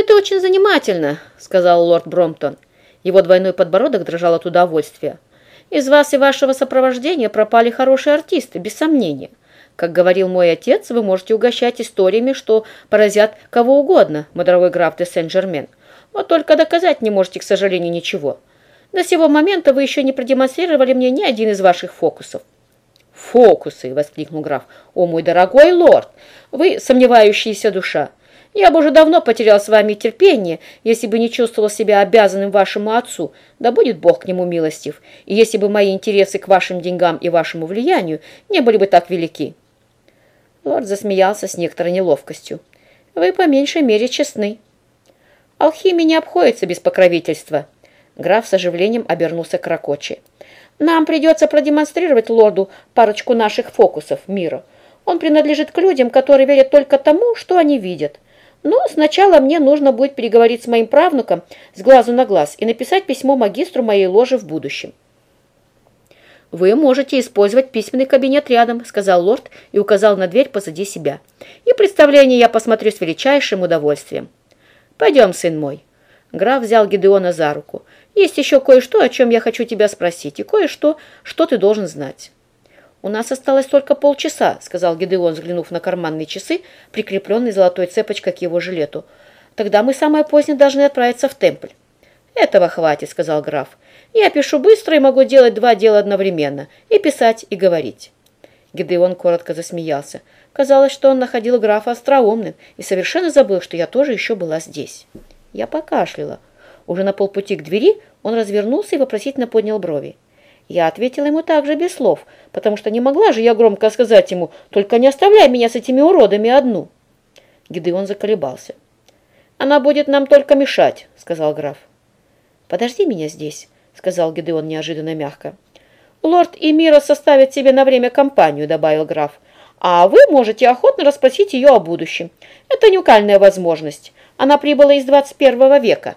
это очень занимательно», — сказал лорд Бромптон. Его двойной подбородок дрожал от удовольствия. «Из вас и вашего сопровождения пропали хорошие артисты, без сомнения. Как говорил мой отец, вы можете угощать историями, что поразят кого угодно, мой дорогой граф де Сен-Жермен. Вот только доказать не можете, к сожалению, ничего. До сего момента вы еще не продемонстрировали мне ни один из ваших фокусов». «Фокусы!» — воскликнул граф. «О, мой дорогой лорд! Вы сомневающаяся душа! Я бы уже давно потерял с вами терпение, если бы не чувствовал себя обязанным вашему отцу, да будет Бог к нему милостив, и если бы мои интересы к вашим деньгам и вашему влиянию не были бы так велики». Лорд засмеялся с некоторой неловкостью. «Вы по меньшей мере честны». «Алхимия не обходится без покровительства». Граф с оживлением обернулся к Ракочи. «Нам придется продемонстрировать лорду парочку наших фокусов мира. Он принадлежит к людям, которые верят только тому, что они видят». Но сначала мне нужно будет переговорить с моим правнуком с глазу на глаз и написать письмо магистру моей ложи в будущем. «Вы можете использовать письменный кабинет рядом», — сказал лорд и указал на дверь позади себя. «И представление я посмотрю с величайшим удовольствием». «Пойдем, сын мой». Граф взял Гидеона за руку. «Есть еще кое-что, о чем я хочу тебя спросить, и кое-что, что ты должен знать». «У нас осталось только полчаса», — сказал Гидеон, взглянув на карманные часы, прикрепленные золотой цепочкой к его жилету. «Тогда мы самое позднее должны отправиться в темпль». «Этого хватит», — сказал граф. «Я пишу быстро и могу делать два дела одновременно. И писать, и говорить». Гидеон коротко засмеялся. Казалось, что он находил графа остроумным и совершенно забыл, что я тоже еще была здесь. Я покашляла. Уже на полпути к двери он развернулся и вопросительно поднял брови. Я ответила ему также без слов, потому что не могла же я громко сказать ему «Только не оставляй меня с этими уродами одну». Гидеон заколебался. «Она будет нам только мешать», — сказал граф. «Подожди меня здесь», — сказал Гидеон неожиданно мягко. «Лорд Эмира составит себе на время компанию», — добавил граф. «А вы можете охотно расспросить ее о будущем. Это уникальная возможность. Она прибыла из 21 века».